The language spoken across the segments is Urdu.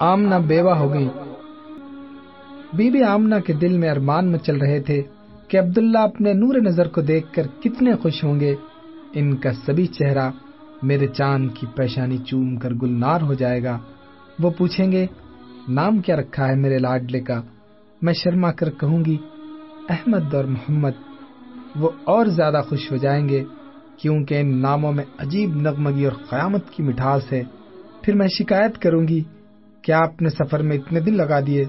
آمنا بیوہ ہو گئی بی بی آمنا کے دل میں ارمان مچل رہے تھے کہ عبداللہ اپنے نور نظر کو دیکھ کر کتنے خوش ہوں گے۔ ان کا سبھی چہرہ میرے چاند کی پیشانی چوم کر گلنار ہو جائے گا۔ وہ پوچھیں گے، نام کیا رکھا ہے میرے لاڈلے کا؟ میں شرما کر کہوں گی، احمد اور محمد۔ وہ اور زیادہ خوش ہو جائیں گے کیونکہ ان ناموں میں عجیب نغمگی اور قیامت کی مٹھاس ہے۔ پھر میں شکایت کروں گی کیا آپ نے سفر میں اتنے دن لگا دیے؟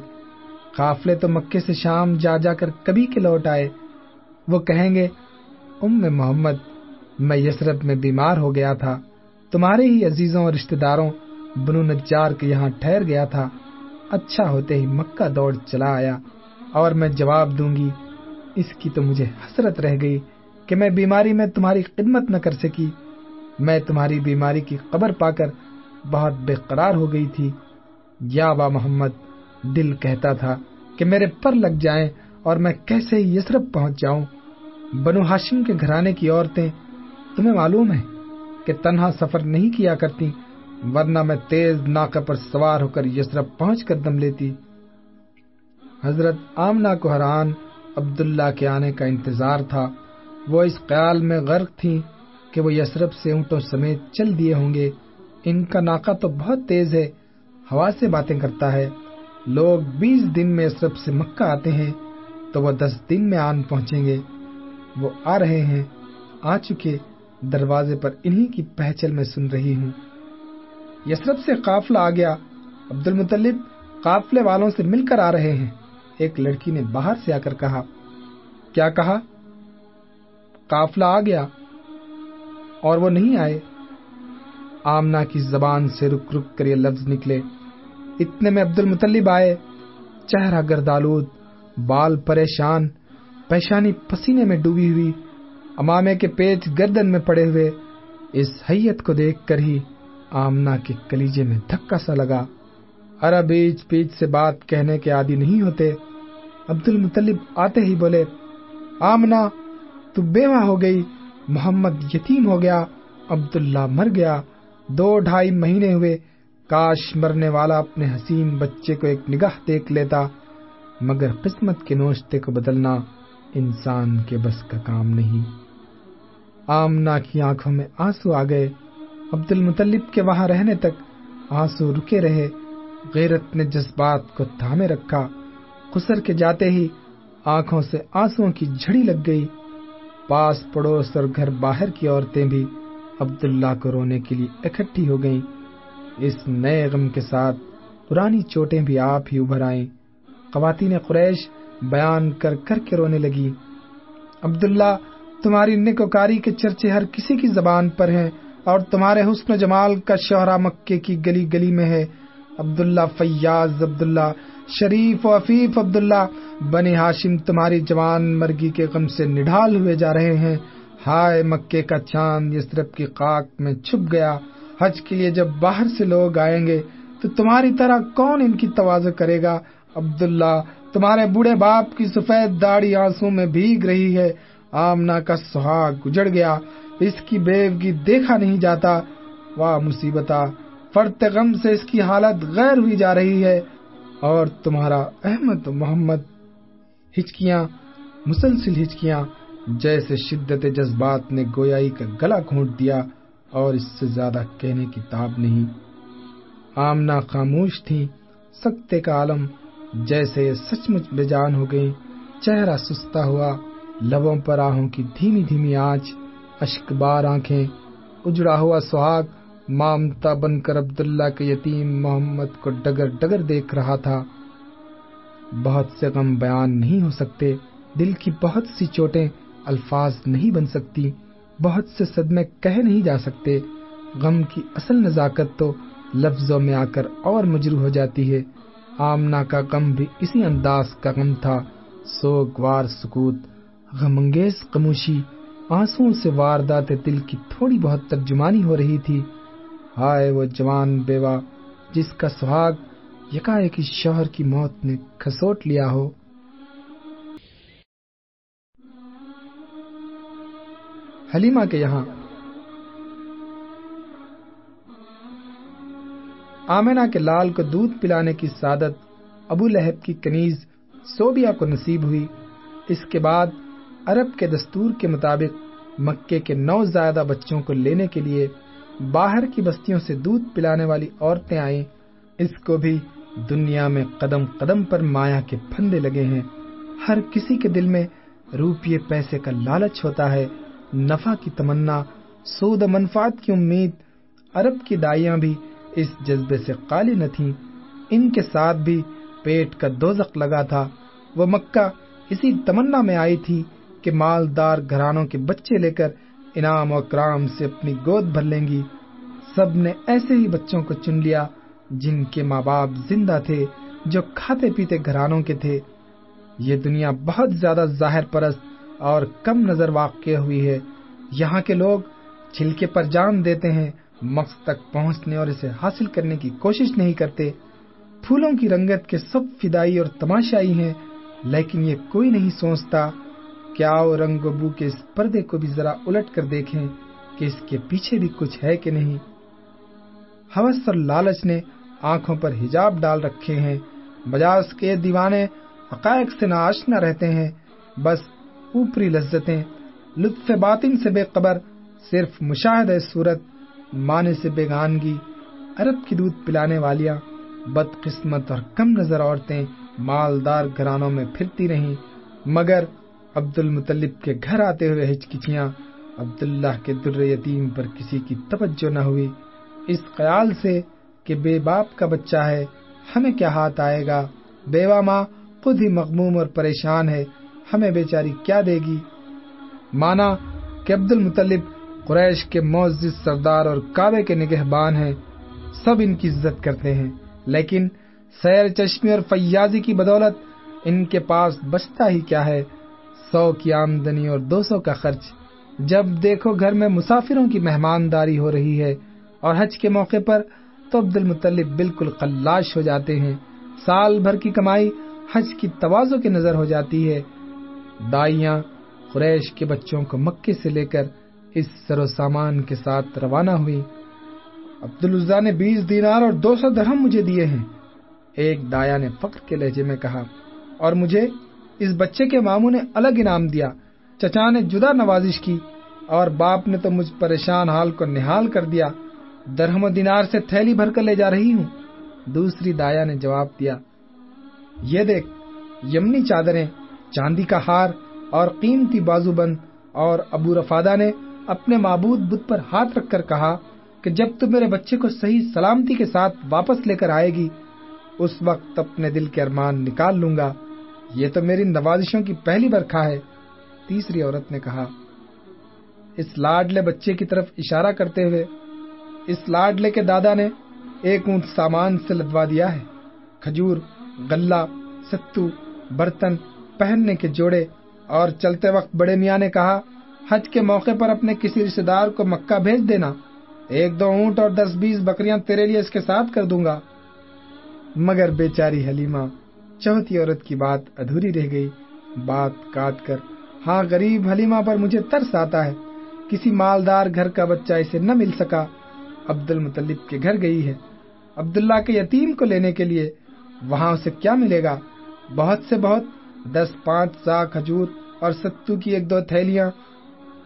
قافلے تو مکے سے شام جا جا کر کبھی کے لوٹ آئے۔ وہ کہیں گے، ام محمد، میں یسرف میں بیمار ہو گیا تھا۔ تمہارے ہی عزیزوں اور رشتہ داروں بنو نجار کے یہاں ٹھہر گیا تھا۔ اچھا ہوتے ہی مکہ دوڑ چلا آیا۔ اور میں جواب دوں گی، اس کی تو مجھے حسرت رہ گئی کہ میں بیماری میں تمہاری خدمت نہ کر سکی۔ میں تمہاری بیماری کی خبر پا کر بہت بے قرار ہو گئی تھی۔ یا با محمد، دل کہتا تھا کہ میرے پر لگ جائیں اور میں کیسے یسرف پہنچ جاؤں۔ بنو ہاشم کے گھرانے کی عورتیں تمہیں معلوم ہے کہ تنہا سفر نہیں کیا کرتی، ورنہ میں تیز ناکہ پر سوار ہو کر یسرف پہنچ کر دم لیتی۔ حضرت آمنا کو حران عبداللہ کے آنے کا انتظار تھا۔ وہ اس خیال میں غرق تھی کہ وہ یسرف سے اونٹوں سمیت چل دیے ہوں گے۔ ان کا ناکہ تو بہت تیز ہے۔ ہوا سے باتیں کرتا ہے۔ لوگ بیس دن میں یسرف سے مکہ آتے ہیں تو وہ دس دن میں آن پہنچیں گے۔ وہ آ رہے ہیں۔ آ چکے۔ دروازے پر انہی کی پہچل میں سن رہی ہوں۔ یسرف سے قافلہ آ گیا۔ عبد المطلب قافلے والوں سے مل کر آ رہے ہیں۔ ایک لڑکی نے باہر سے آ کر کہا، کیا کہا؟ قافلہ آ گیا اور وہ نہیں آئے۔ آمنا کی زبان سے رک رک کر یہ لفظ نکلے۔ اتنے میں عبد المطلب آئے۔ چہرہ گردالود بال پریشان، پیشانی پسینے میں ڈوبی ہوئی۔ امامے کے پیچ گردن میں پڑے ہوئے۔ اس حیت کو دیکھ کر ہی آمنا کے کلیجے میں دھکا سا لگا۔ ارا بیچ پیچ سے بات کہنے کے عادی نہیں ہوتے۔ عبد المطلب آتے ہی بولے آمنا تو بیوہ ہو گئی۔ محمد یتیم ہو گیا، عبداللہ مر گیا۔ دو ڈھائی مہینے ہوئے۔ کاش مرنے والا اپنے حسین بچے کو ایک نگاہ دیکھ لیتا، مگر قسمت کے نوشتے کو بدلنا انسان کے بس کا کام نہیں۔ آمنا کی آنکھوں میں آنسو آ گئے۔ عبد المطلب کے وہاں رہنے تک آنسو رکے رہے۔ غیرت نے جذبات کو تھامے رکھا۔ خسر کے جاتے ہی آنکھوں سے آنسو کی جھڑی لگ گئی۔ پاس پڑوس اور گھر باہر کی عورتیں بھی عبداللہ کو رونے کے لیے اکٹھی ہو گئیں۔ اس نئے غم کے ساتھ پرانی چوٹیں بھی آپ ہی ابھر آئیں۔ خواتین قریش بیان کر کر کے رونے لگی۔ عبداللہ، تمہاری نکوکاری کے چرچے ہر کسی کی زبان پر ہیں اور تمہارے حسن و جمال کا شہرہ مکے کی گلی گلی میں ہے۔ عبداللہ فیاض عبداللہ، شریف و عفیف عبداللہ، بنی ہاشم تمہاری جوان مرگی کے غم سے نڈھال ہوئے جا رہے ہیں۔ ہائے مکے کا چاند یسرف کی خاک میں چھپ گیا۔ حج کے لیے جب باہر سے لوگ آئیں گے، تو تمہاری طرح کون ان کی توازو کرے گا؟ عبداللہ، تمہارے بوڑھے باپ کی سفید داڑھی آنسو میں بھیگ رہی ہے۔ آمنا کا سہاگ گجڑ گیا۔ اس کی بیوگی دیکھا نہیں جاتا۔ واہ مصیبتا فرت غم سے اس کی حالت غیر ہوئی جا رہی ہے۔ اور تمہارا احمد محمد۔ ہچکیاں، مسلسل ہچکیاں۔ جیسے شدت جذبات نے گویائی کا گلا گھونٹ دیا۔ اور اس سے زیادہ کہنے کی تاب نہیں۔ آمنا خاموش تھی، سکتے کا عالم جیسے سچ مچ بے جان ہو گئی چہرہ سستا ہوا، لبوں پر آہوں کی دھیمی دھیمی آنچ، اشک بار آنکھیں، اجڑا ہوا سہاگ، مامتا بن کر عبداللہ کے یتیم محمد کو ڈگر ڈگر دیکھ رہا تھا۔ بہت سے غم بیان نہیں ہو سکتے، دل کی بہت سی چوٹیں الفاظ نہیں بن سکتی۔ بہت سے صدمے کہہ نہیں جا سکتے۔ غم کی اصل نزاکت تو لفظوں میں آ کر اور مجرو ہو جاتی ہے۔ آمنا کا غم بھی اسی انداز کا غم تھا۔ سوگوار سکوت۔ غمنگیز خاموشی۔ آنسو سے واردات دل کی تھوڑی بہت ترجمانی ہو رہی تھی۔ ہائے وہ جوان بیوہ، جس کا سہاگ یکا شوہر کی موت نے کھسوٹ لیا ہو۔ حلیمہ کے یہاں۔ آمینہ کے لال کو دودھ پلانے کی سعادت ابو لہب کی کنیز سوبیا کو نصیب ہوئی۔ اس کے بعد عرب کے دستور کے مطابق مکے کے نو زیادہ بچوں کو لینے کے لیے باہر کی بستیوں سے دودھ پلانے والی عورتیں آئیں۔ اس کو بھی دنیا میں قدم قدم پر مایا کے پھندے لگے ہیں۔ ہر کسی کے دل میں روپیے پیسے کا لالچ ہوتا ہے۔ نفع کی تمنا، سود منفات کی امید، عرب کی دائیاں بھی اس جذبے سے قالی نہ تھیں۔ ان کے ساتھ بھی پیٹ کا دوزخ لگا تھا۔ وہ مکہ اسی تمنا میں آئی تھی کہ مالدار گھرانوں کے بچے لے کر انعام و کرام سے اپنی گود بھر لیں گی۔ سب نے ایسے ہی بچوں کو چن لیا جن کے ماں باپ زندہ تھے، جو کھاتے پیتے گھرانوں کے تھے۔ یہ دنیا بہت زیادہ ظاہر پرست اور کم نظر واقع ہوئی ہے۔ یہاں کے لوگ چھلکے پر جان دیتے ہیں، مقصد تک پہنچنے اور اسے حاصل کرنے کی کوشش نہیں کرتے۔ پھولوں کی رنگت کے سب فدائی اور تماشائی ہیں، لیکن یہ کوئی نہیں سوچتا کیا وہ رنگ و بو کے اس پردے کو بھی ذرا الٹ کر دیکھیں کہ اس کے پیچھے بھی کچھ ہے کہ نہیں۔ ہوس اور لالچ نے آنکھوں پر حجاب ڈال رکھے ہیں۔ بجاز کے دیوانے حقائق سے ناشنا رہتے ہیں۔ بس اوپری لذتیں، لطف باطن سے بے قبر، صرف مشاہد صورت مانے سے بیگانگی عرب کی دودھ پلانے والیاں بد قسمت اور کم نظر عورتیں مالدار گھرانوں میں پھرتی رہیں۔ مگر عبد المطلب کے گھر آتے ہوئے ہچکچیاں، عبداللہ کے در یتیم پر کسی کی توجہ نہ ہوئی۔ اس خیال سے کہ بے باپ کا بچہ ہے، ہمیں کیا ہاتھ آئے گا؟ بیوہ ماں خود ہی مغموم اور پریشان ہے۔ ہمیں بیچاری کیا دے گی؟ مانا کہ عبد المطلب قریش کے معزز سردار اور کعبے کے نگہبان ہیں، سب ان کی عزت کرتے ہیں۔ لیکن سیر چشمی اور فیاضی کی بدولت ان کے پاس بچتا ہی کیا ہے؟ سو کی آمدنی اور دو سو کا خرچ۔ جب دیکھو گھر میں مسافروں کی مہمانداری ہو رہی ہے اور حج کے موقع پر تو عبد المطلب بالکل قلاش ہو جاتے ہیں۔ سال بھر کی کمائی حج کی توازو کی نظر ہو جاتی ہے۔ دائیاں قریش کے بچوں کو مکے سے لے کر اس سر و سامان کے ساتھ روانہ ہوئی۔ عبد الزا نے بیس دینار اور دو سو درہم مجھے دیے ہیں۔ ایک دایا نے فخر کے لہجے میں کہا، اور مجھے اس بچے کے ماموں نے الگ انعام دیا۔ چچا نے جدا نوازش کی، اور باپ نے تو مجھ پریشان حال کو نہال کر دیا۔ درہم و دینار سے تھیلی بھر کر لے جا رہی ہوں۔ دوسری دایا نے جواب دیا، یہ دیکھ، یمنی چادریں چاندی کا ہار اور قیمتی بازو بند اور ابو رفادہ نے اپنے معبود بت پر ہاتھ رکھ کر کہا کہ جب تو میرے بچے کو صحیح سلامتی کے ساتھ واپس لے کر آئے گی، اس وقت اپنے دل کے ارمان نکال لوں گا۔ یہ تو میری نوازشوں کی پہلی برکھا ہے۔ تیسری عورت نے کہا، اس لاڈلے بچے کی طرف اشارہ کرتے ہوئے، اس لاڈلے کے دادا نے ایک اونٹ سامان سے لدوا دیا ہے۔ کھجور گلہ ستو، برتن پہننے کے جوڑے اور چلتے وقت بڑے میاں نے کہا، حج کے موقع پر اپنے کسی رشتے دار کو مکہ بھیج دینا۔ ایک دو اونٹ اور دس بیس بکریاں تیرے لیے اس کے ساتھ کر دوں گا۔ مگر بیچاری حلیمہ، چوتھی عورت کی بات ادھوری رہ گئی۔ بات کاٹ کر ہاں غریب حلیمہ پر مجھے ترس آتا ہے۔ کسی مالدار گھر کا بچہ اسے نہ مل سکا۔ عبد المطلب کے گھر گئی ہے۔ عبداللہ کے یتیم کو لینے کے لیے وہاں اسے کیا ملے گا؟ بہت سے بہت دس پانچ سا کھجور اور ستو کی ایک دو تھیلیاں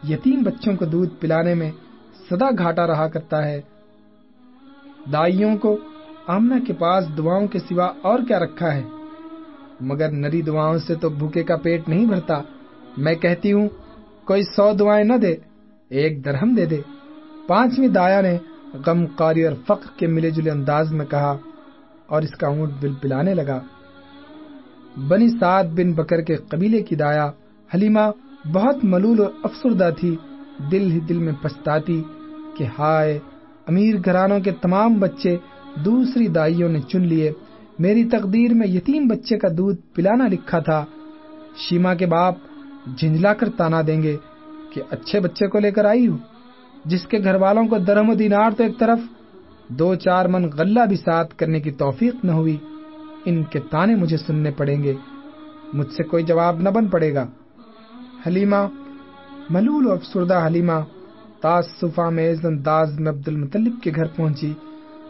یتیم بچوں کو دودھ پلانے میں سدا گھاٹا رہا کرتا ہے۔ دائیوں کو آمنا کے پاس دعاؤں کے سوا اور کیا رکھا ہے؟ مگر نری دعاؤں سے تو بھوکے کا پیٹ نہیں بھرتا۔ میں کہتی ہوں، کوئی سو دعائیں نہ دے، ایک درہم دے دے۔ پانچویں دایا نے غم قاری اور فقر کے ملے جلے انداز میں کہا اور اس کا اونٹ بل پلانے لگا۔ بنی سعد بن بکر کے قبیلے کی دایا حلیمہ بہت ملول اور افسردہ تھی، دل ہی دل میں پچھتاتی کہ ہائے، امیر گھرانوں کے تمام بچے دوسری دائیوں نے چن لیے۔ میری تقدیر میں یتیم بچے کا دودھ پلانا لکھا تھا۔ شیما کے باپ جھنجلا کر تانا دیں گے کہ اچھے بچے کو لے کر آئی ہوں، جس کے گھر والوں کو درم و دینار تو ایک طرف، دو چار من غلہ بھی ساتھ کرنے کی توفیق نہ ہوئی۔ ان کے تانے مجھے سننے پڑیں گے، مجھ سے کوئی جواب نہ بن پڑے گا۔ حلیمہ، ملول و افسردہ حلیمہ، تاس صفا انداز میں عبد المطلب کے گھر پہنچی۔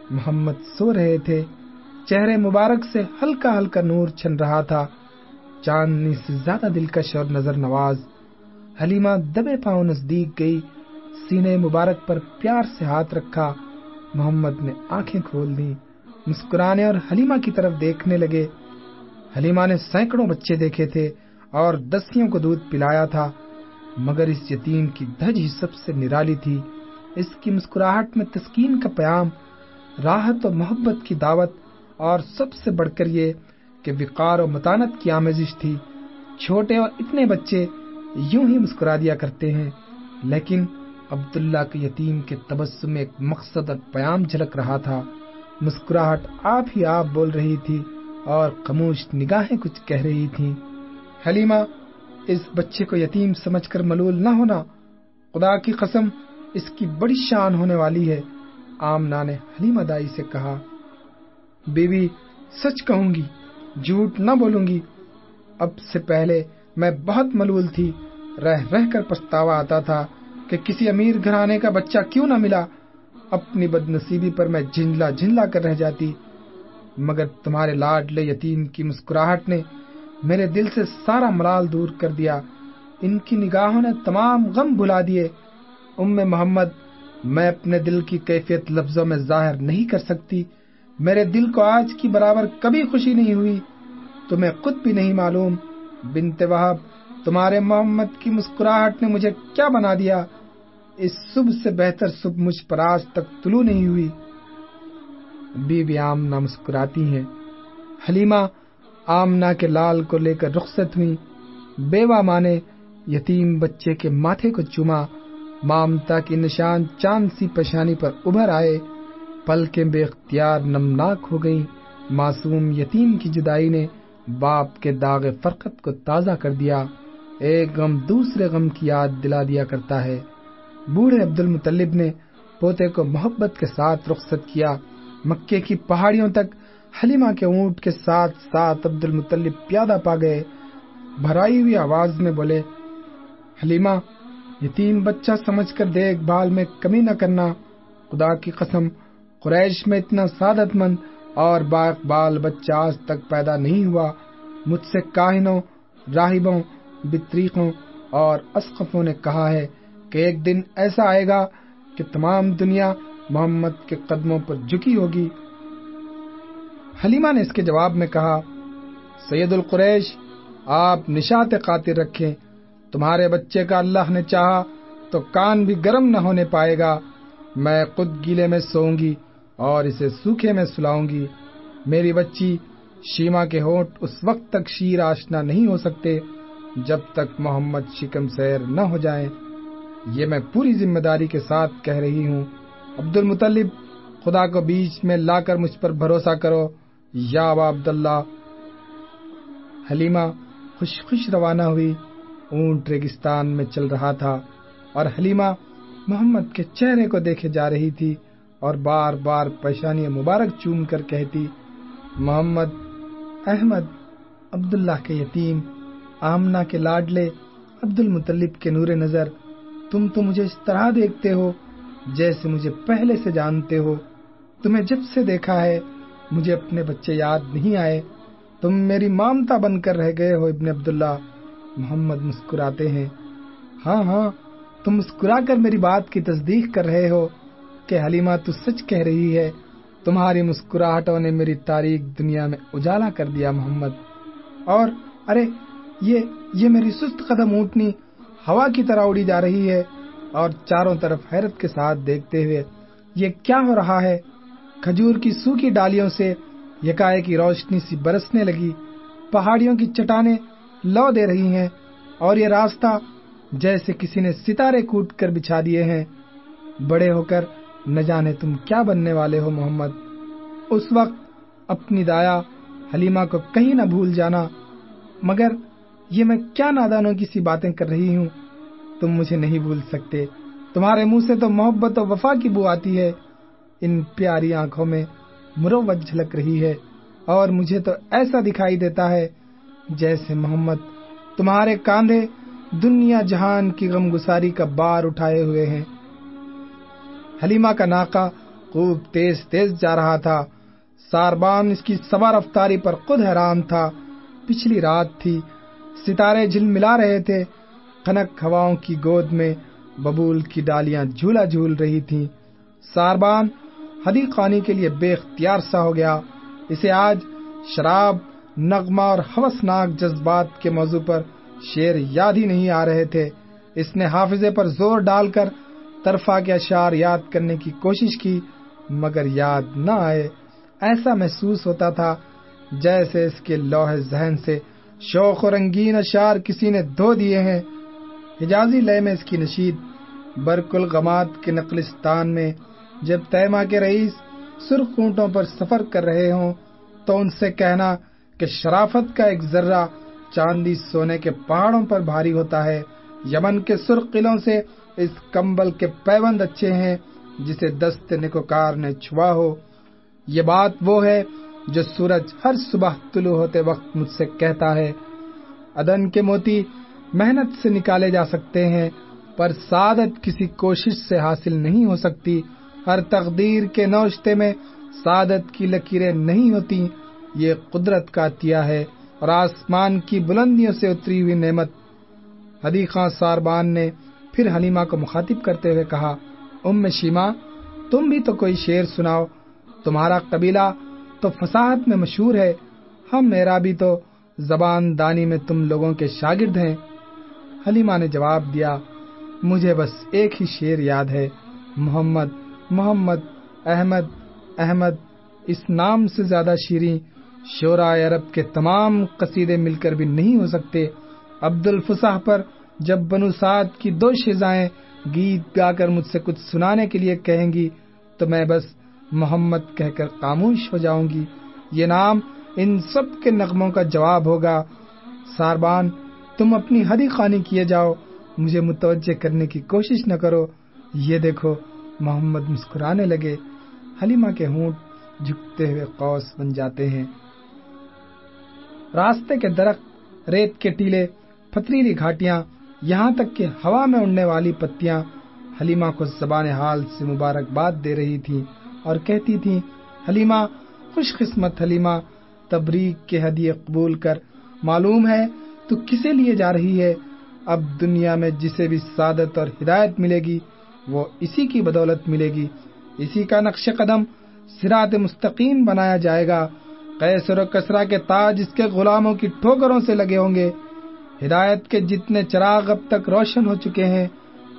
محمد سو رہے تھے، چہرے مبارک سے ہلکا ہلکا نور چھن رہا تھا۔ چاندنی سے زیادہ دلکش اور نظر نواز۔ حلیمہ دبے پاؤں نزدیک گئی، سینے مبارک پر پیار سے ہاتھ رکھا۔ محمد نے آنکھیں کھول دی مسکرانے اور حلیمہ کی طرف دیکھنے لگے۔ حلیمہ نے سینکڑوں بچے دیکھے تھے اور دسیوں کو دودھ پلایا تھا، مگر اس یتیم کی دھج ہی سب سے نرالی تھی۔ اس کی مسکراہٹ میں تسکین کا پیام راحت و محبت کی دعوت اور سب سے بڑھ کر یہ کہ وقار و متانت کی آمیزش تھی۔ چھوٹے اور اتنے بچے یوں ہی مسکرا دیا کرتے ہیں، لیکن عبداللہ کے یتیم کے تبسم میں ایک مقصد اور پیام جھلک رہا تھا۔ مسکراہٹ آپ ہی آپ بول رہی تھی اور خاموش نگاہیں کچھ کہہ رہی تھی حلیمہ، اس بچے کو یتیم سمجھ کر ملول نہ ہونا۔ خدا کی قسم، اس کی بڑی شان ہونے والی ہے۔ آمنا نے حلیمہ دائی سے کہا، بیوی، سچ کہوں گی، جھوٹ نہ بولوں گی۔ اب سے پہلے میں بہت ملول تھی۔ رہ رہ کر پچھتاوا آتا تھا کہ کسی امیر گھرانے کا بچہ کیوں نہ ملا۔ اپنی بد نصیبی پر میں جھنجلا جھنجلا کر رہ جاتی، مگر تمہارے لاڈلے یتیم کی مسکراہٹ نے میرے دل سے سارا ملال دور کر دیا۔ ان کی نگاہوں نے تمام غم بھلا دیے۔ ام محمد، میں اپنے دل کی کیفیت لفظوں میں ظاہر نہیں کر سکتی۔ میرے دل کو آج کی برابر کبھی خوشی نہیں ہوئی۔ تمہیں خود بھی نہیں معلوم۔ بنت وہاب، تمہارے محمد کی مسکراہٹ نے مجھے کیا بنا دیا؟ اس صبح سے بہتر صبح مجھ پر آج تک طلوع نہیں ہوئی۔ بی بی آمنا مسکراتی ہیں۔ حلیمہ آمنا کے لال کو لے کر رخصت ہوئی۔ بیوہ مانے یتیم بچے کے ماتھے کو چوما۔ مامتا کی نشان چاند سی پشانی پر ابھر آئے۔ پل کے بے اختیار نمناک ہو گئی معصوم یتیم کی جدائی نے باپ کے داغ فرقت کو تازہ کر دیا۔ ایک غم دوسرے غم کی یاد دلا دیا کرتا ہے۔ بوڑھے عبد المطلب نے پوتے کو محبت کے ساتھ رخصت کیا۔ مکے کی پہاڑیوں تک حلیمہ کے اونٹ کے ساتھ ساتھ عبد المطلب پیادہ پا گئے۔ بھرائی ہوئی آواز میں بولے، حلیمہ، یتیم بچہ سمجھ کر دیکھ بھال میں کمی نہ کرنا۔ خدا کی قسم، قریش میں اتنا سعادت مند اور با اقبال بچہ آج تک پیدا نہیں ہوا۔ مجھ سے کاہنوں، راہبوں، بطریقوں اور اسقفوں نے کہا ہے کہ ایک دن ایسا آئے گا کہ تمام دنیا محمد کے قدموں پر جھکی ہوگی۔ حلیمہ نے اس کے جواب میں کہا، سید القریش، آپ نشات قاطر رکھیں۔ تمہارے بچے کا اللہ نے چاہا تو کان بھی گرم نہ ہونے پائے گا۔ میں خود گیلے میں سوؤں گی اور اسے سوکھے میں سلاؤں گی۔ میری بچی شیما کے ہونٹ اس وقت تک شیر آشنا نہیں ہو سکتے جب تک محمد شکم سیر نہ ہو جائیں۔ یہ میں پوری ذمہ داری کے ساتھ کہہ رہی ہوں عبد المطلب خدا کو بیچ میں لا کر مجھ پر بھروسہ کرو، یا عبداللہ۔ حلیمہ خوش خوش روانہ ہوئی، اونٹ ریگستان میں چل رہا تھا اور حلیمہ محمد کے چہرے کو دیکھے جا رہی تھی اور بار بار پیشانی مبارک چوم کر کہتی، محمد احمد عبداللہ کے یتیم آمنا کے لاڈلے عبد المطلب کے نور نظر۔ تم تو مجھے اس طرح دیکھتے ہو جیسے مجھے پہلے سے جانتے ہو۔ تمہیں جب سے دیکھا ہے، مجھے اپنے بچے یاد نہیں آئے۔ تم میری مامتا بن کر رہ گئے ہو، ابن عبداللہ۔ محمد مسکراتے ہیں۔ ہاں ہاں تم مسکرا کر میری بات کی تصدیق کر رہے ہو کہ حلیمہ تو سچ کہہ رہی ہے، تمہاری مسکراہٹوں نے میری تاریخ دنیا میں اجالا کر دیا، محمد۔ اور ارے، یہ یہ میری سست قدم اونٹنی ہوا کی طرح اڑی جا رہی ہے اور چاروں طرف حیرت کے ساتھ دیکھتے ہوئے، یہ کیا ہو رہا ہے؟ کھجور کی سوکھی ڈالیوں سے یکائے کی روشنی سی برسنے لگی۔ پہاڑیوں کی چٹانیں لو دے رہی ہیں اور یہ راستہ جیسے کسی نے ستارے کوٹ کر بچھا دیے ہیں۔ بڑے ہو کر نہ جانے تم کیا بننے والے ہو محمد۔ اس وقت اپنی دایا حلیمہ کو کہیں نہ بھول جانا۔ مگر یہ میں کیا نادانوں کی سی باتیں کر رہی ہوں؟ تم مجھے نہیں بھول سکتے۔ تمہارے منہ سے تو محبت و وفا کی بو آتی ہے۔ ان پیاری آنکھوں میں مروت جھلک رہی ہے اور مجھے تو ایسا دکھائی دیتا ہے جیسے محمد تمہارے کاندھے دنیا جہان کی غم گساری کا بار اٹھائے ہوئے ہیں۔ حلیمہ کا ناکا خوب تیز تیز جا رہا تھا۔ ساربان اس کی سوار رفتاری پر خود حیران تھا۔ پچھلی رات تھی۔ ستارے جھل ملا رہے تھے۔ کھنک ہواؤں کی گود میں ببول کی ڈالیاں جھولا جھول رہی تھی ساربان ہدی خانی کے لیے بے اختیار سا ہو گیا۔ اسے آج شراب، نغمہ اور ہوسناک جذبات کے موضوع پر شیر یاد ہی نہیں آ رہے تھے۔ اس نے حافظے پر زور ڈال کر طرفہ کے اشعار یاد کرنے کی کوشش کی، مگر یاد نہ آئے۔ ایسا محسوس ہوتا تھا جیسے اس کے لوہ ذہن سے شوق و رنگین اشعار کسی نے دھو دیے ہیں۔ حجازی لیے میں اس کی نشید برک الغمات کے نقلستان میں جب تیما کے رئیس سرخ اونٹوں پر سفر کر رہے ہوں، تو ان سے کہنا کہ شرافت کا ایک ذرہ چاندی سونے کے پہاڑوں پر بھاری ہوتا ہے۔ یمن کے سرخ قلعوں سے اس کمبل کے پیوند اچھے ہیں، جسے دست نکوکار نے چھوا ہو۔ یہ بات وہ ہے جو سورج ہر صبح طلوع ہوتے وقت مجھ سے کہتا ہے، ادن کے موتی، محنت سے نکالے جا سکتے ہیں، پر سعادت کسی کوشش سے حاصل نہیں ہو سکتی۔ ہر تقدیر کے نوشتے میں سعادت کی لکیریں نہیں ہوتی۔ یہ قدرت کا عطیہ ہے اور آسمان کی بلندیوں سے اتری ہوئی نعمت۔ حدی خان ساربان نے پھر حلیمہ کو مخاطب کرتے ہوئے کہا، ام شیما، تم بھی تو کوئی شعر سناؤ۔ تمہارا قبیلہ تو فساحت میں مشہور ہے۔ ہم میرا بھی تو زبان دانی میں تم لوگوں کے شاگرد ہیں۔ حلیمہ نے جواب دیا، مجھے بس ایک ہی شعر یاد ہے۔ محمد محمد، احمد احمد، اس نام سے زیادہ شیریں۔ شورا عرب کے تمام قصیدے مل کر بھی نہیں ہو سکتے۔ عبد الفصاح پر جب بنو سعد کی دو شزائیں گیت گا کر مجھ سے کچھ سنانے کے لیے کہیں گی، تو میں بس محمد کہہ کر خاموش ہو جاؤں گی۔ یہ نام ان سب کے نغموں کا جواب ہوگا۔ ساربان، تم اپنی ہری خانی کیے جاؤ۔ مجھے متوجہ کرنے کی کوشش نہ کرو۔ یہ دیکھو، محمد مسکرانے لگے۔ حلیمہ کے ہونٹ جھکتے ہوئے قوس بن جاتے ہیں۔ راستے کے درخت، ریت کے ٹیلے پتریلی گھاٹیاں، یہاں تک کہ ہوا میں اڑنے والی پتیاں۔ حلیمہ کو زبان حال سے مبارکباد دے رہی تھی اور کہتی تھی، حلیمہ، خوش قسمت حلیمہ، تبریک کے ہدیے قبول کر۔ معلوم ہے تو کسے لیے جا رہی ہے؟ اب دنیا میں جسے بھی سعادت اور ہدایت ملے گی، وہ اسی کی بدولت ملے گی۔ اسی کا نقش قدم سرات مستقیم بنایا جائے گا۔ قیصر و کسرا کے تاج اس کے غلاموں کی ٹھوکروں سے لگے ہوں گے۔ ہدایت کے جتنے چراغ اب تک روشن ہو چکے ہیں،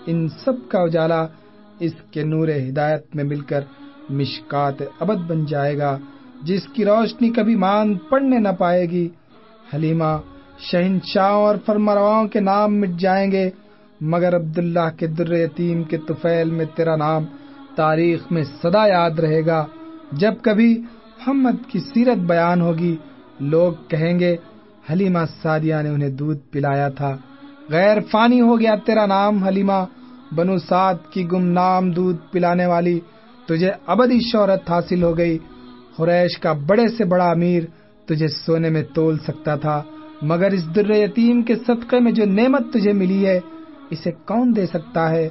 ان سب کا اجالا اس کے نور ہدایت میں مل کر مشکات ابد بن جائے گا، جس کی روشنی کبھی مان پڑنے نہ پائے گی۔ حلیمہ شہنشاہ اور فرمرواؤں کے نام مٹ جائیں گے، مگر عبداللہ کے در یتیم کے طفیل میں تیرا نام تاریخ میں صدا یاد رہے گا۔ جب کبھی محمد کی سیرت بیان ہوگی، لوگ کہیں گے، حلیمہ سادیہ نے انہیں دودھ پلایا تھا۔ غیر فانی ہو گیا تیرا نام، حلیمہ۔ بنو سات کی گم نام دودھ پلانے والی تجھے ابدی شہرت حاصل ہو گئی۔ خریش کا بڑے سے بڑا امیر تجھے سونے میں تول سکتا تھا، مگر اس در یتیم کے صدقے میں جو نعمت تجھے ملی ہے، اسے کون دے سکتا ہے؟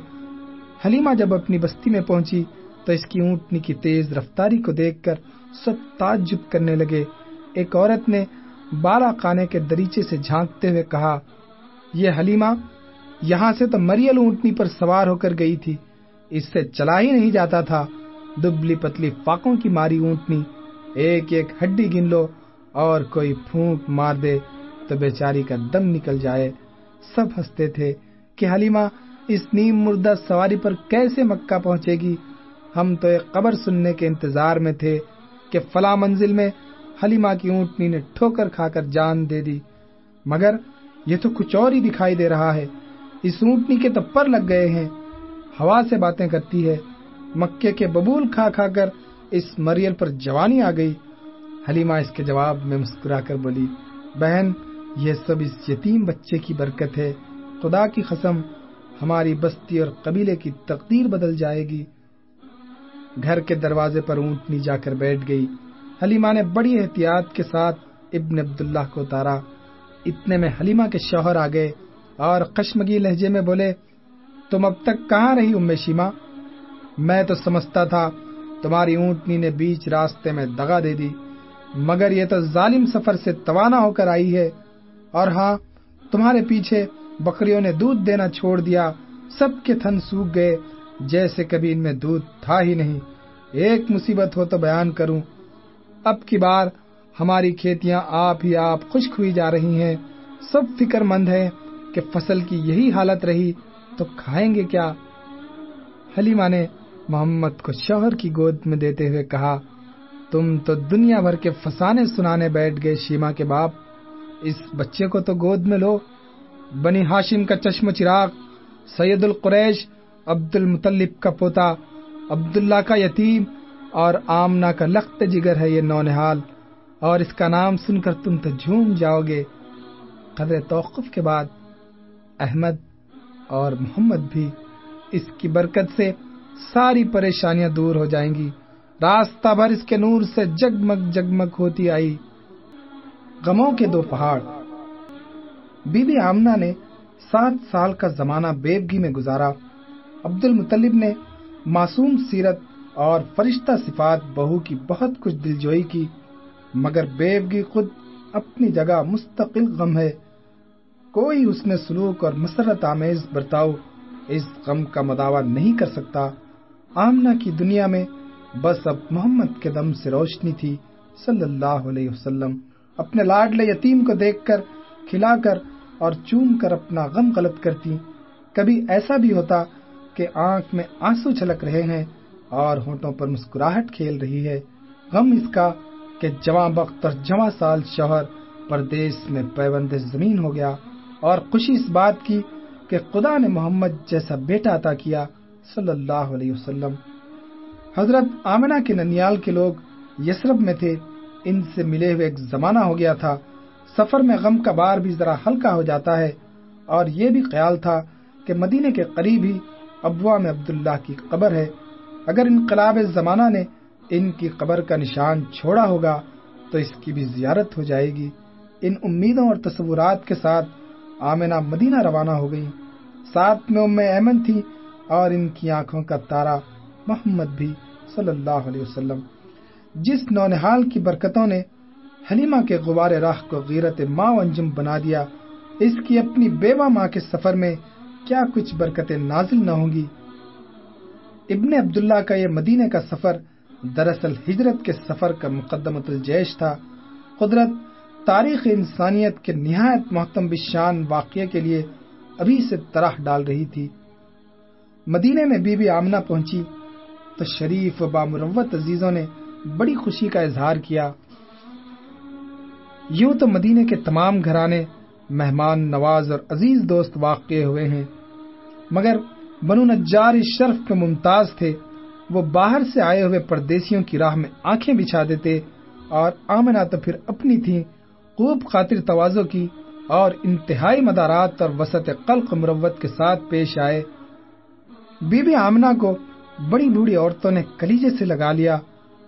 حلیمہ جب اپنی بستی میں پہنچی تو اس کی اونٹنی کی تیز رفتاری کو دیکھ کر سب تعجب کرنے لگے۔ ایک عورت نے بالا خانے کے دریچے سے جھانکتے ہوئے کہا، یہ حلیمہ، یہاں سے تو مریل اونٹنی پر سوار ہو کر گئی تھی۔ اس سے چلا ہی نہیں جاتا تھا۔ دبلی پتلی فاقوں کی ماری اونٹنی، ایک ایک ہڈی گن لو اور کوئی پھونک مار دے تو بیچاری کا دم نکل جائے۔ سب ہنستے تھے کہ حلیمہ، اس نیم مردہ سواری پر کیسے مکہ پہنچے گی؟ ہم تو ایک قبر سننے کے انتظار میں تھے کہ فلاں منزل میں حلیمہ کی اونٹنی نے ٹھوکر کھا کر جان دے دی۔ مگر یہ تو کچھ اور ہی دکھائی دے رہا ہے۔ اس اونٹنی کے تو پر لگ گئے ہیں۔ ہوا سے باتیں کرتی ہے۔ مکے کے ببول کھا کھا کر اس مریل پر جوانی آ گئی۔ حلیمہ اس کے جواب میں مسکرا کر بولی، بہن، یہ سب اس یتیم بچے کی برکت ہے۔ خدا کی قسم، ہماری بستی اور قبیلے کی تقدیر بدل جائے گی۔ گھر کے دروازے پر اونٹنی جا کر بیٹھ گئی۔ حلیمہ نے بڑی احتیاط کے ساتھ ابن عبداللہ کو اتارا۔ اتنے میں حلیمہ کے شوہر آ گئے اور کشمگی لہجے میں بولے، تم اب تک کہاں رہی ام شیما؟ میں تو سمجھتا تھا، تمہاری اونٹنی نے بیچ راستے میں دگا دے دی، مگر یہ تو ظالم سفر سے توانا ہو کر آئی ہے۔ اور ہاں تمہارے پیچھے بکریوں نے دودھ دینا چھوڑ دیا، سب کے تھن سوکھ گئے، جیسے کبھی ان میں دودھ تھا ہی نہیں۔ ایک مصیبت ہو تو بیان کروں۔ اب کی بار، ہماری کھیتیاں آپ ہی آپ خشک ہوئی جا رہی ہیں۔ سب فکر مند ہے کہ فصل کی یہی حالت رہی، تو کھائیں گے کیا؟ حلیمہ نے محمد کو شوہر کی گود میں دیتے ہوئے کہا، تم تو دنیا بھر کے فسانے سنانے بیٹھ گئے شیما کے باپ، اس بچے کو تو گود میں لو۔ بنی ہاشم کا چشم چراغ، سید القریش عبد المطلب کا پوتا، عبداللہ کا یتیم اور آمنا کا لخت جگر ہے یہ نونحال اور اس کا نام سن کر تم تو جھوم جاؤ گے۔ قدر توقف کے بعد احمد اور محمد بھی اس کی برکت سے ساری پریشانیاں دور ہو جائیں گی۔ راستہ بھر اس کے نور سے جگمگ جگمگ ہوتی آئی۔ غموں کے دو پہاڑ۔ بی بی آمنا نے سات سال کا زمانہ بیبگی میں گزارا۔ عبد المطلب نے معصوم سیرت اور فرشتہ صفات بہو کی بہت کچھ دلجوئی کی، مگر بیوگی خود اپنی جگہ مستقل غم ہے۔ کوئی اس نے سلوک اور مسرت آمیز برتاؤ اس غم کا مداوع نہیں کر سکتا۔ آمنا کی دنیا میں بس اب محمد کے دم سے روشنی تھی، صلی اللہ علیہ وسلم۔ اپنے لاڈلے یتیم کو دیکھ کر، کھلا کر اور چوم کر اپنا غم غلط کرتی۔ کبھی ایسا بھی ہوتا کہ آنکھ میں آنسو چھلک رہے ہیں اور ہونٹوں پر مسکراہٹ کھیل رہی ہے۔ غم اس کا کہ جواں بخت اور جواں سال شوہر پردیس میں پیوند زمین ہو گیا اور خوشی اس بات کی کہ خدا نے محمد جیسا بیٹا عطا کیا۔ صلی اللہ علیہ وسلم۔ حضرت آمنہ کے ننیال کے لوگ یسرب میں تھے۔ ان سے ملے ہوئے ایک زمانہ ہو گیا تھا۔ سفر میں غم کا بار بھی ذرا ہلکا ہو جاتا ہے۔ اور یہ بھی خیال تھا کہ مدینے کے قریب ہی ابوا میں عبداللہ کی قبر ہے۔ اگر انقلاب زمانہ نے ان کی قبر کا نشان چھوڑا ہوگا تو اس کی بھی زیارت ہو جائے گی۔ ان امیدوں اور تصورات کے ساتھ آمنہ مدینہ روانہ ہو گئی۔ ساتھ میں ام ایمن تھی۔ اور ان کی آنکھوں کا تارا محمد بھی صلی اللہ علیہ وسلم۔ جس نونحال کی برکتوں نے حلیمہ کے غبار راہ کو غیرت ماں انجم بنا دیا، اس کی اپنی بیوہ ماں کے سفر میں کیا کچھ برکتیں نازل نہ ہوں گی؟ ابن عبداللہ کا یہ مدینے کا سفر دراصل ہجرت کے سفر کا مقدمت الجیش تھا۔ قدرت تاریخ انسانیت کے نہایت محتم بشان واقعے کے لیے ابھی سے طرح ڈال رہی تھی۔ مدینے میں بی بی آمنہ پہنچی تو شریف و بامروت عزیزوں نے بڑی خوشی کا اظہار کیا۔ یوں تو مدینے کے تمام گھرانے، مہمان، نواز اور عزیز دوست واقع ہوئے ہیں، مگر بنو نجار اس شرف پہ ممتاز تھے۔ وہ باہر سے آئے ہوئے پردیسیوں کی راہ میں آنکھیں بچھا دیتے اور آمنا تو پھر اپنی تھی خوب خاطر توازو کی اور انتہائی مدارات اور وسط قلق مروت کے ساتھ پیش آئے۔ بی بی آمنا کو بڑی بوڑھی عورتوں نے کلیجے سے لگا لیا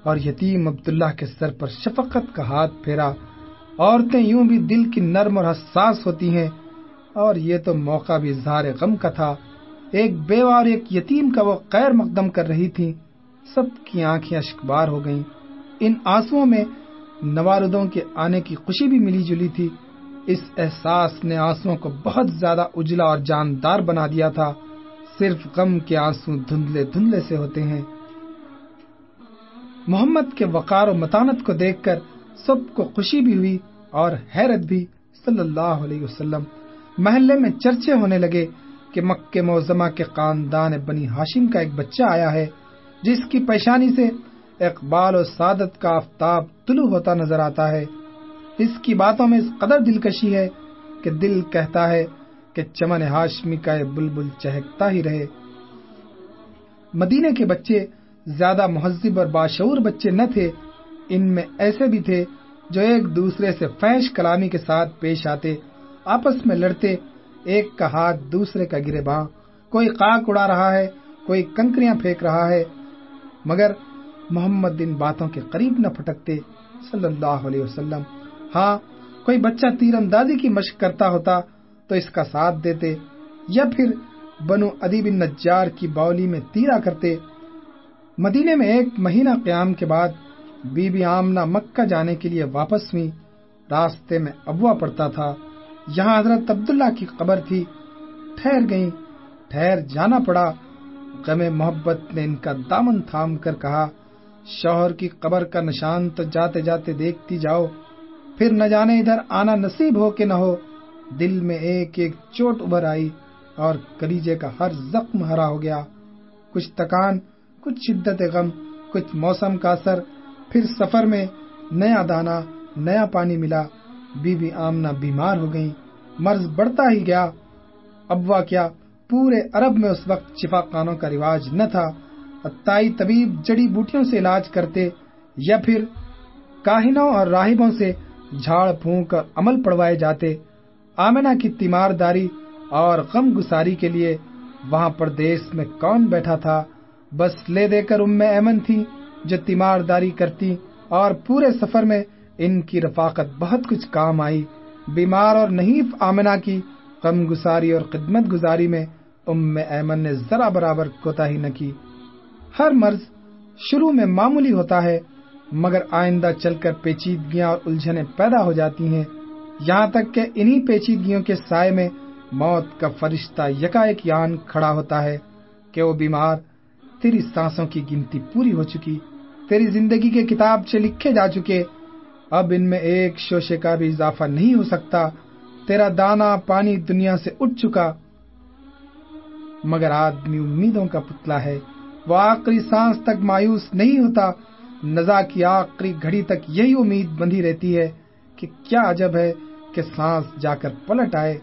اور یتیم عبداللہ کے سر پر شفقت کا ہاتھ پھیرا۔ عورتیں یوں بھی دل کی نرم اور حساس ہوتی ہیں۔ اور یہ تو موقع بھی اظہار غم کا تھا۔ ایک بیوہ اور ایک یتیم کا وہ خیر مقدم کر رہی تھی سب کی آنکھیں اشکبار ہو گئیں۔ ان آنسو میں نواردوں کے آنے کی خوشی بھی ملی جلی تھی۔ اس احساس نے آنسو کو بہت زیادہ اجلا اور جاندار بنا دیا تھا۔ صرف غم کے آنسو دھندلے دھندلے سے ہوتے ہیں۔ محمد کے وقار و متانت کو دیکھ کر سب کو خوشی بھی ہوئی اور حیرت بھی۔ صلی اللہ علیہ وسلم محلے میں چرچے ہونے لگے کہ مکہ موزمہ کے خاندان بنی ہاشم کا ایک بچہ آیا ہے، جس کی پیشانی سے اقبال و سعادت کا آفتاب طلوع ہوتا نظر آتا ہے۔ اس کی باتوں میں اس قدر دلکشی ہے کہ دل کہتا ہے کہ چمن ہاشمی کا بلبل چہکتا ہی رہے۔ مدینے کے بچے زیادہ مہذب اور باشعور بچے نہ تھے، ان میں ایسے بھی تھے جو ایک دوسرے سے فیش کلامی کے ساتھ پیش آتے، آپس میں لڑتے، ایک کا ہاتھ دوسرے کا گرے باں کوئی قاق اڑا رہا ہے، کوئی کنکریاں پھینک رہا ہے، مگر محمد ان باتوں کے قریب نہ پھٹکتے۔ صلی اللہ علیہ وسلم ہاں کوئی بچہ تیر اندازی کی مشق کرتا ہوتا تو اس کا ساتھ دیتے یا پھر بنو ادیب نجار کی باولی میں تیرا کرتے۔ مدینے میں ایک مہینہ قیام کے بعد بی بی آمنہ مکہ جانے کے لیے واپس ہوئی۔ راستے میں ابوا پڑتا تھا۔ یہاں حضرت عبداللہ کی قبر تھی۔ ٹھہر گئی ٹھہر جانا پڑا۔ غم محبت نے ان کا دامن تھام کر کہا، شوہر کی قبر کا نشان تو جاتے جاتے دیکھتی جاؤ۔ پھر نہ جانے ادھر آنا نصیب ہو کہ نہ ہو۔ دل میں ایک ایک چوٹ ابھر آئی اور کلیجے کا ہر زخم ہرا ہو گیا۔ کچھ تکان کچھ شدت غم، کچھ موسم کا اثر، پھر سفر میں نیا دانا، نیا پانی ملا۔ بی بی آمنا بیمار ہو گئی مرض بڑھتا ہی گیا۔ ابوا کیا پورے عرب میں اس وقت شفا خانوں کا رواج نہ تھا۔ تائی طبیب جڑی بوٹیوں سے علاج کرتے یا پھر کاہنوں اور راہبوں سے جھاڑ پھونک عمل پڑوائے جاتے۔ آمنا کی تیمار داری اور غم گساری کے لیے وہاں پردیس میں کون بیٹھا تھا؟ بس لے دے کر ام ایمن تھی جو تیمار داری کرتی اور پورے سفر میں ان کی رفاقت بہت کچھ کام آئی۔ بیمار اور نحیف آمنا کی غم گساری اور خدمت گزاری میں ام ایمن نے ذرا برابر کوتا ہی نہ کی۔ ہر مرض شروع میں معمولی ہوتا ہے، مگر آئندہ چل کر پیچیدگیاں اور الجھنیں پیدا ہو جاتی ہیں۔ یہاں تک کہ انہی پیچیدگیوں کے سائے میں موت کا فرشتہ یکا ایک یان کھڑا ہوتا ہے کہ وہ بیمار، تیری سانسوں کی گنتی پوری ہو چکی، تیری زندگی کے کتاب سے لکھے جا چکے۔ اب ان میں ایک شوشے کا بھی اضافہ نہیں ہو سکتا، تیرا دانا پانی دنیا سے اٹھ چکا۔ مگر آدمی امیدوں کا پتلا ہے، وہ آخری سانس تک مایوس نہیں ہوتا۔ نزا کی آخری گھڑی تک یہی امید بندھی رہتی ہے کہ کیا عجب ہے۔ کہ سانس جا کر پلٹ آئے۔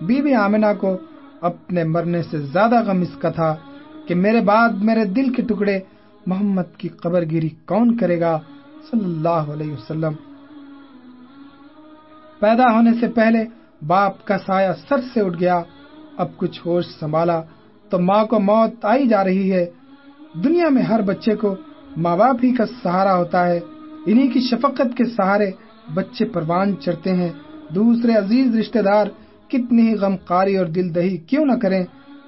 بی بی آمنا کو اپنے مرنے سے زیادہ غم اس کا تھا کہ میرے بعد میرے دل کے ٹکڑے محمد کی قبر گیری کون کرے گا؟ صلی اللہ علیہ وسلم۔ پیدا ہونے سے پہلے باپ کا سایہ سر سے اٹھ گیا۔ اب کچھ ہوش سنبھالا تو ماں کو موت آئی جا رہی ہے۔ دنیا میں ہر بچے کو ماں باپ ہی کا سہارا ہوتا ہے۔ انہی کی شفقت کے سہارے بچے پروان چڑھتے ہیں۔ دوسرے عزیز رشتہ دار، کتنی ہی غم قاری اور دل دہی کیوں نہ کریں؟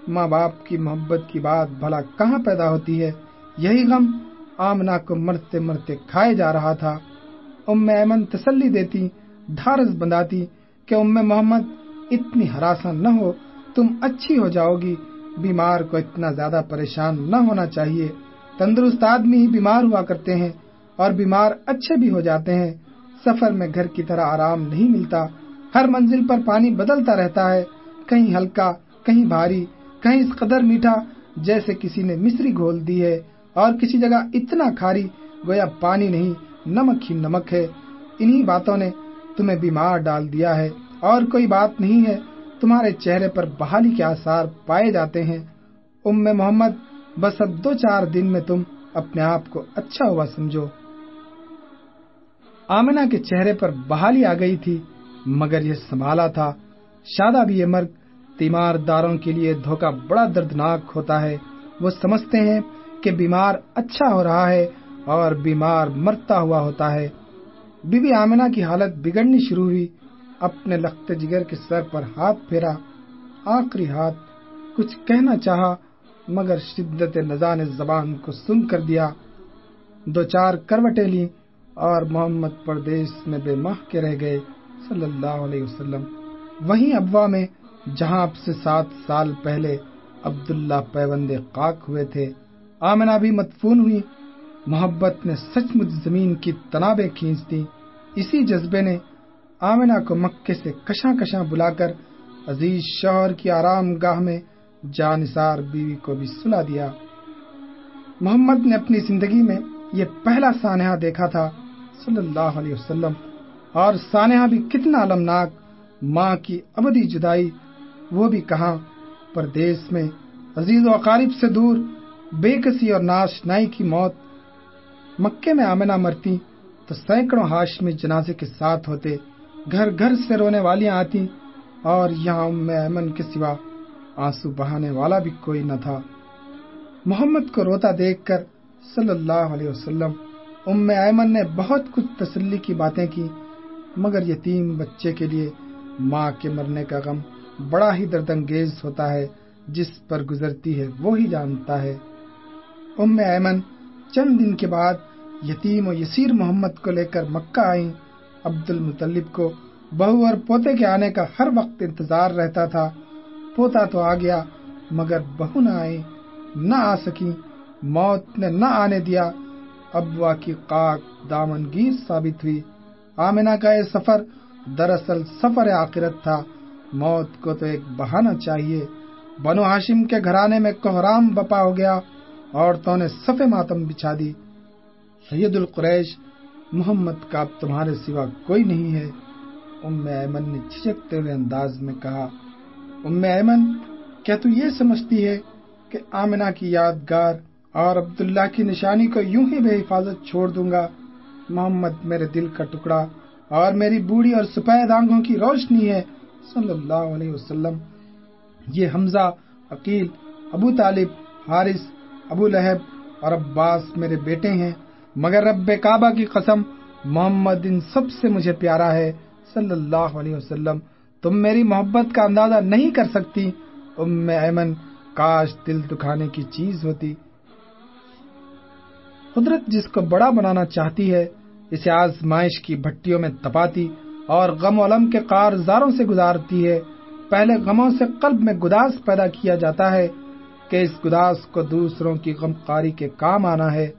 ماں باپ کی محبت کی بات بھلا کہاں پیدا ہوتی ہے؟ یہی غم آمنا کو مرتے مرتے کھائے جا رہا تھا۔ ام ایمن تسلی دیتی ڈھارس بنداتی کہ ام محمد، اتنی ہراساں نہ ہو، تم اچھی ہو جاؤ گی۔ بیمار کو اتنا زیادہ پریشان نہ ہونا چاہیے۔ تندرست آدمی ہی بیمار ہوا کرتے ہیں اور بیمار اچھے بھی ہو جاتے ہیں۔ سفر میں گھر کی طرح آرام نہیں ملتا۔ ہر منزل پر پانی بدلتا رہتا ہے۔ کہیں ہلکا، کہیں بھاری، کہیں اس قدر میٹھا جیسے کسی نے مصری گھول دی ہے۔ اور کسی جگہ اتنا کھاری، گویا پانی نہیں، نمک ہی نمک ہے۔ انہی باتوں نے تمہیں بیمار ڈال دیا ہے۔ اور کوئی بات نہیں ہے، تمہارے چہرے پر بحالی کے آثار پائے جاتے ہیں۔ ام محمد، بس اب دو چار دن میں تم اپنے آپ کو اچھا ہوا سمجھو۔ آمنا کے چہرے پر بحالی آ گئی تھی، مگر یہ سنبھالا تھا، شادہ بھی یہ مرگ تیمار داروں کے لیے دھوکہ بڑا دردناک ہوتا ہے۔ وہ سمجھتے ہیں کہ بیمار اچھا ہو رہا ہے اور بیمار مرتا ہوا ہوتا ہے۔ بی بی آمنا کی حالت بگڑنی شروع ہوئی۔ اپنے لخت جگر کے سر پر ہاتھ پھیرا، آخری ہاتھ کچھ کہنا چاہا، مگر شدت نزان زبان کو سن کر دیا۔ دو چار کروٹیں لی اور محمد پردیش میں بے ماہ کے رہ گئے صلی اللہ علیہ وسلم۔ وہیں ابوا میں، جہاں اب سے سات سال پہلے عبداللہ پیوند خاک ہوئے تھے آمنا بھی مدفون ہوئی۔ محبت نے سچ مچ زمین کی تنابیں کھینچ دی اسی جذبے نے آمنا کو مکے سے کشاں کشاں بلا کر عزیز شوہر کی آرام گاہ میں جانسار بیوی کو بھی سلا دیا۔ محمد نے اپنی زندگی میں یہ پہلا سانحہ دیکھا تھا۔ صلی اللہ علیہ وسلم، اور سانحہ بھی کتنا المناک ماں کی ابدی جدائی، وہ بھی کہاں پردیس میں عزیز و اقارب سے دور، بے کسی اور ناش نائی کی موت۔ مکے میں آمنہ مرتی، تو سینکڑوں ہاش میں جنازے کے ساتھ ہوتے، گھر گھر سے رونے والیاں آتی، اور یہاں ام ایمن کے سوا آنسو بہانے والا بھی کوئی نہ تھا۔ محمد کو روتا دیکھ کر صلی اللہ علیہ وسلم ام ایمن نے بہت کچھ تسلی کی باتیں کی، مگر یتیم بچے کے لیے ماں کے مرنے کا غم بڑا ہی دردنگیز ہوتا ہے، جس پر گزرتی ہے وہ جانتا ہے۔ ام ایمن چند دن کے بعد یتیم و یسیر محمد کو لے کر مکہ آئیں۔ عبد المطلب کو بہو اور پوتے کے آنے کا ہر وقت انتظار رہتا تھا۔ پوتا تو آ گیا، مگر بہو نہ آئے نہ آ سکی موت نے نہ آنے دیا۔ ابوا کی قاق دامنگیر ثابت ہوئی۔ آمنہ کا یہ سفر دراصل سفر آخرت تھا۔ موت کو تو ایک بہانہ چاہیے۔ بنو ہاشم کے گھرانے میں کوہرام بپا ہو گیا، عورتوں نے سفے ماتم بچھا دی۔ سید القریش محمد کا اب تمہارے سوا کوئی نہیں ہے۔ ام ایمن نے جھجکتے ہوئے انداز میں کہا، ام ایمن، کیا تو یہ سمجھتی ہے کہ آمنہ کی یادگار اور عبداللہ کی نشانی کو یوں ہی بے حفاظت چھوڑ دوں گا۔ محمد میرے دل کا ٹکڑا اور میری بوڑھی اور سپید آنکھوں کی روشنی ہے۔ صلی اللہ علیہ وسلم۔ یہ حمزہ، عقیل، ابو طالب، حارث، ابو لہب اور عباس میرے بیٹے ہیں۔ مگر رب کعبہ کی قسم، محمد ان سب سے مجھے پیارا ہے۔ صلی اللہ علیہ وسلم۔ تم میری محبت کا اندازہ نہیں کر سکتی۔ ام ایمن، کاش دل دکھانے کی چیز ہوتی۔ قدرت جس کو بڑا بنانا چاہتی ہے، اسے آزمائش کی بھٹیوں میں تپاتی اور غم علم کے کارزاروں سے گزارتی ہے۔ پہلے غموں سے قلب میں گداس پیدا کیا جاتا ہے کہ اس گداس کو دوسروں کی غم قاری کے کام آنا ہے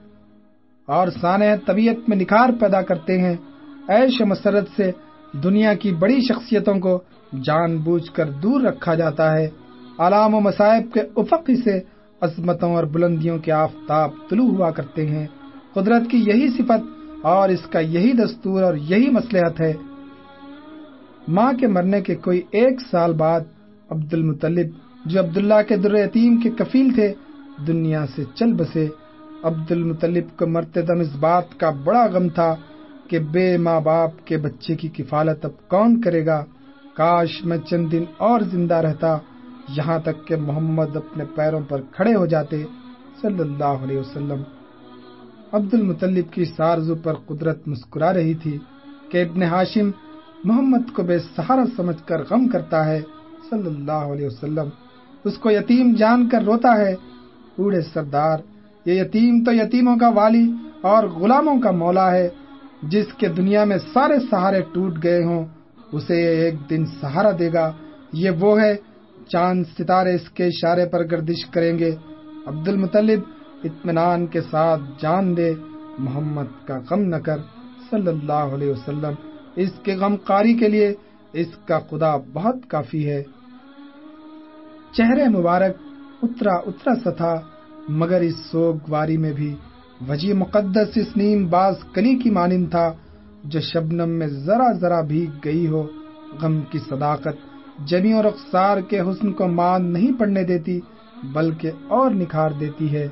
اور سانح طبیعت میں نکھار پیدا کرتے ہیں۔ ایش مسرت سے دنیا کی بڑی شخصیتوں کو جان بوجھ کر دور رکھا جاتا ہے۔ علام و مصائب کے افق سے عظمتوں اور بلندیوں کے آفتاب طلوع ہوا کرتے ہیں۔ قدرت کی یہی صفت اور اس کا یہی دستور اور یہی مسلحت ہے۔ ماں کے مرنے کے کوئی ایک سال بعد عبد المطلب جو عبداللہ کے در یتیم کے کفیل تھے، دنیا سے چل بسے۔ عبد المطلب کو مرتے دم اس بات کا بڑا غم تھا کہ بے ماں باپ کے بچے کی کفالت اب کون کرے گا؟ کاش میں چند دن اور زندہ رہتا۔ یہاں تک کہ محمد اپنے پیروں پر کھڑے ہو جاتے صلی اللہ علیہ وسلم۔ عبد المطلب کی سارزو پر قدرت مسکرا رہی تھی کہ ابن ہاشم محمد کو بے سہارا سمجھ کر غم کرتا ہے صلی اللہ علیہ وسلم۔ اس کو یتیم جان کر روتا ہے۔ بوڑھے سردار، یہ یتیم تو یتیموں کا والی اور غلاموں کا مولا ہے۔ جس کے دنیا میں سارے سہارے ٹوٹ گئے ہوں، اسے ایک دن سہارا دے گا۔ یہ وہ ہے چاند ستارے اس کے اشارے پر گردش کریں گے۔ عبد المطلب اطمینان کے ساتھ جان دے، محمد کا غم نہ کر صلی اللہ علیہ وسلم۔ اس کے غم قاری کے لیے اس کا خدا بہت کافی ہے۔ چہرے مبارک، اترا اترا سا تھا، مگر اس سوگ واری میں بھی وجی مقدس، اس نیم باز کلی کی مانند تھا، جو شبنم میں ذرا ذرا بھی گئی ہو۔ غم کی صداقت جمی اور اخسار کے حسن کو مان نہیں پڑنے دیتی، بلکہ اور نکھار دیتی ہے۔